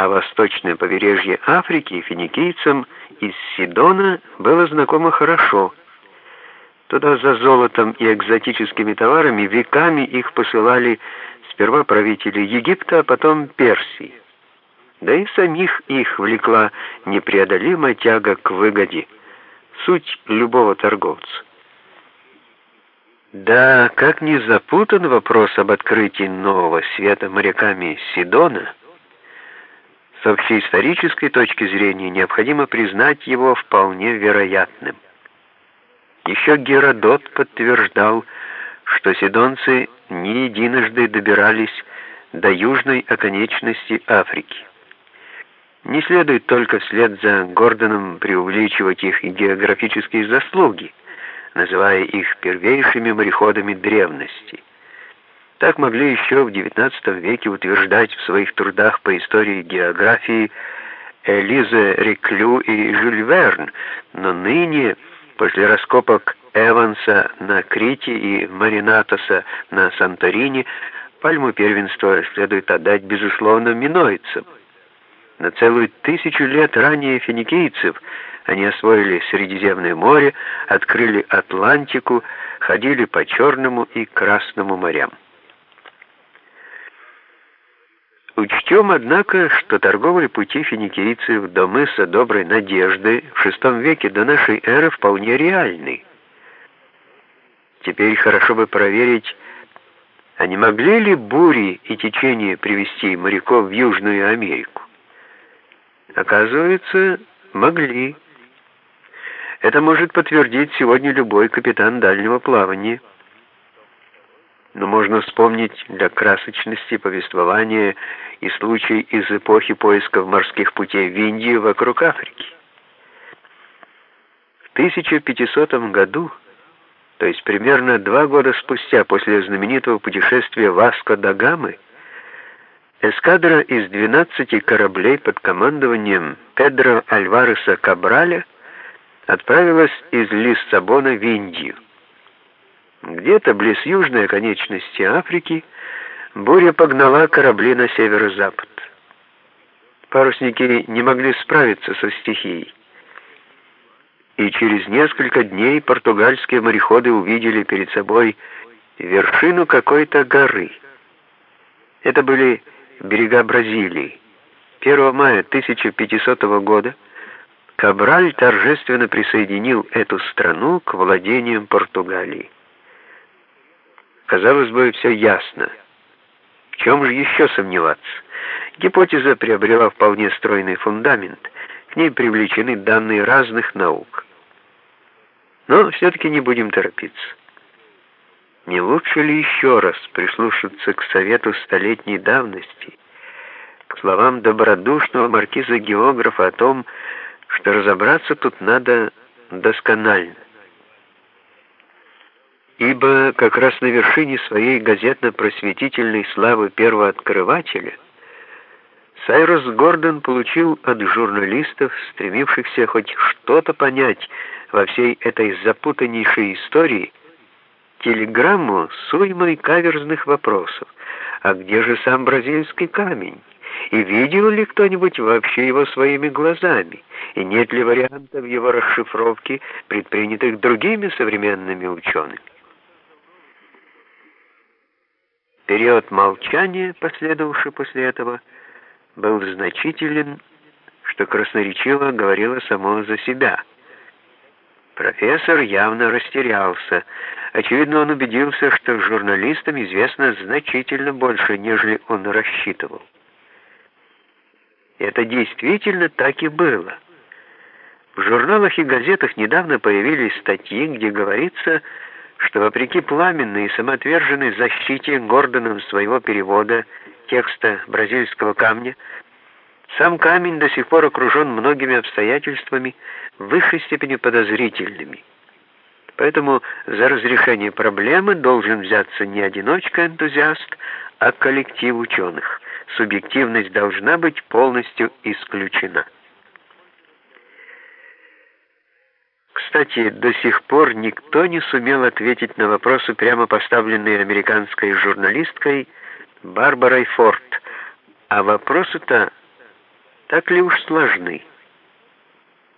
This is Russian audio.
а восточное побережье Африки финикийцам из Сидона было знакомо хорошо. Туда за золотом и экзотическими товарами веками их посылали сперва правители Египта, а потом Персии. Да и самих их влекла непреодолимая тяга к выгоде, суть любого торговца. Да, как не запутан вопрос об открытии нового света моряками Сидона, с общеисторической точки зрения необходимо признать его вполне вероятным. Еще Геродот подтверждал, что сидонцы не единожды добирались до южной оконечности Африки. Не следует только вслед за Гордоном преувеличивать их географические заслуги, называя их первейшими мореходами древности. Так могли еще в XIX веке утверждать в своих трудах по истории географии Элиза Реклю и Жюль Верн, но ныне, после раскопок Эванса на Крите и Маринатоса на Санторини, пальму первенства следует отдать, безусловно, минойцам. На целую тысячу лет ранее финикийцев они освоили Средиземное море, открыли Атлантику, ходили по Черному и Красному морям. Учтем, однако, что торговые пути финикийцев до мыса Доброй Надежды в VI веке до нашей эры вполне реальны. Теперь хорошо бы проверить, а не могли ли бури и течения привести моряков в Южную Америку? Оказывается, могли. Это может подтвердить сегодня любой капитан дальнего плавания но можно вспомнить для красочности повествования и случай из эпохи поисков морских путей в Индию вокруг Африки. В 1500 году, то есть примерно два года спустя после знаменитого путешествия Васко да Гамы, эскадра из 12 кораблей под командованием Педро Альвареса Кабраля отправилась из Лиссабона в Индию. Где-то близ южной оконечности Африки буря погнала корабли на северо-запад. Парусники не могли справиться со стихией. И через несколько дней португальские мореходы увидели перед собой вершину какой-то горы. Это были берега Бразилии. 1 мая 1500 года Кабраль торжественно присоединил эту страну к владениям Португалии. Казалось бы, все ясно. В чем же еще сомневаться? Гипотеза приобрела вполне стройный фундамент. К ней привлечены данные разных наук. Но все-таки не будем торопиться. Не лучше ли еще раз прислушаться к совету столетней давности, к словам добродушного маркиза-географа о том, что разобраться тут надо досконально? Ибо как раз на вершине своей газетно-просветительной славы первооткрывателя Сайрус Гордон получил от журналистов, стремившихся хоть что-то понять во всей этой запутаннейшей истории, телеграмму с уймой каверзных вопросов. А где же сам бразильский камень? И видел ли кто-нибудь вообще его своими глазами? И нет ли вариантов его расшифровки, предпринятых другими современными учеными? Период молчания, последовавший после этого, был значителен, что красноречиво говорило само за себя. Профессор явно растерялся. Очевидно, он убедился, что журналистам известно значительно больше, нежели он рассчитывал. Это действительно так и было. В журналах и газетах недавно появились статьи, где говорится, что вопреки пламенной и самоотверженной защите Гордоном своего перевода текста «Бразильского камня», сам камень до сих пор окружен многими обстоятельствами, в высшей степени подозрительными. Поэтому за разрешение проблемы должен взяться не одиночка-энтузиаст, а коллектив ученых. Субъективность должна быть полностью исключена. Кстати, до сих пор никто не сумел ответить на вопросы, прямо поставленные американской журналисткой Барбарой Форд. А вопросы-то так ли уж сложны?